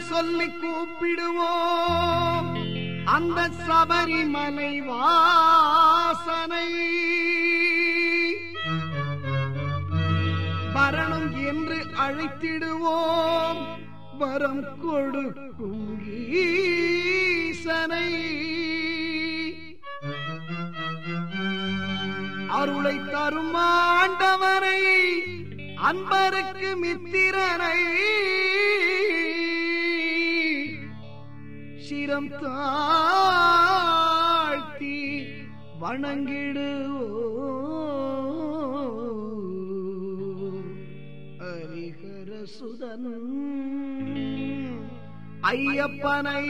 சொல்லி கூப்பிடுவோம். அந்த சபரிமலை வாசனை. வரணும் என்று அழைத்திடுவோம். வரம் கொடுக்கும் ஈசனை. அருளை தரும் ஆண்டவரை அன்பருக்கு மித்திரனை. சிரம் தாழ்த்தி வணங்கிடுவோ ஹரிஹர சுதன். ஐயப்பனை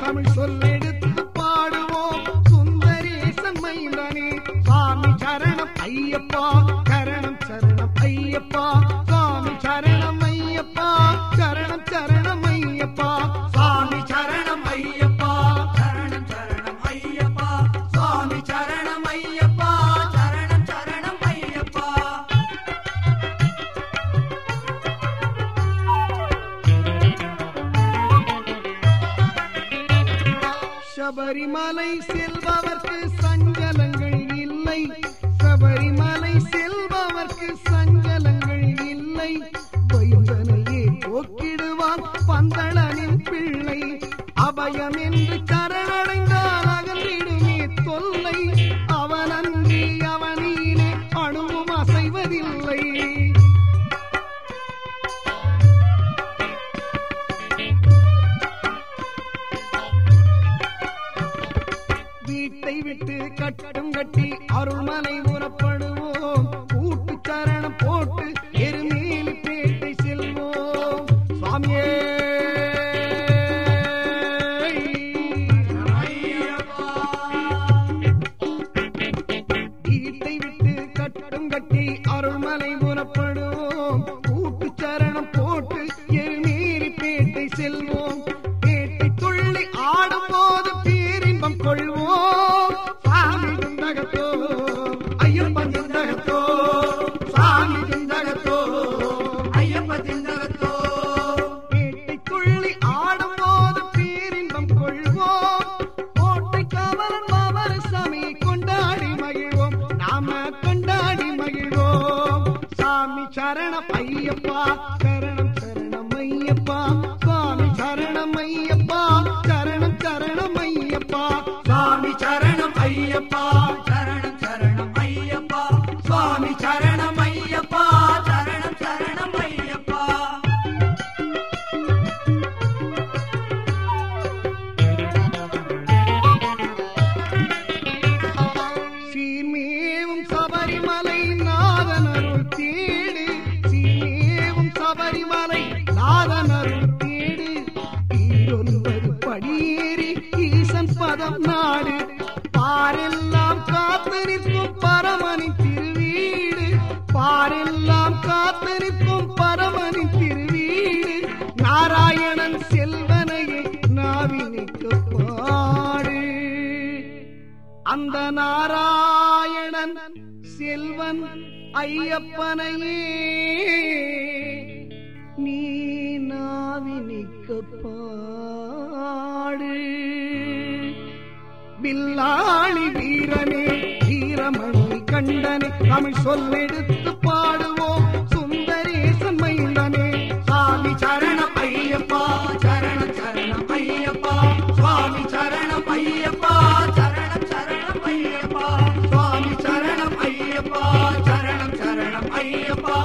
தமிழ் சொல்லெடுத்து பாடுவோம். சுந்தரேசன் மைந்தனே சுவாமி சரணம் ஐயப்பா கரணம் சரணம் ஐயப்பா. சபரிமலை செல்பவர்க்கு சஞ்சலங்கள் இல்லை. சபரிமலை செல்பவர்க்கு சஞ்சலங்கள் இல்லை. பயந்தனையே போக்கிடுவான் பந்தளனின் பிள்ளை. அபயம் என்று கரண கடும் கட்டி அருள்மலை உறப்படுவோம் கூட்டு சரணம் போட்டு எருமேலி பேட்டை செல்வோம். சுவாமியே. வீட்டை விட்டு கட்டும் கட்டி அருள்மலை உறப்படுவோம் கூட்டு சரணம் போட்டு பேட்டை செல்வோம். பேட்டை துள்ளி ஆடும் போது பேரின்பம் கொள்வோம். சரண பையப்பா நிற்கும் பரமணி திருவீடு. பாரெல்லாம் காத்து நிற்கும் பரமணி திருவீடு. நாராயணன் செல்வனையே நாவினிக்கு பாடு அந்த நாராயணன் செல்வன் ஐயப்பனையே நீ நாவினிக்க பாடு வில்லாளி வீரனே என்ற மணி கண்டனை தமிழ் சொல்லெடுத்து பாடுவோம். சுந்தரேசன் மைந்தனே சாமி சரண பையப்பா சரண சரண பையப்பா. சுவாமி சரண பையப்பா சரண சரண பையப்பா. சுவாமி சரண பையப்பா சரணம் சரணம் ஐயப்பா